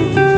you.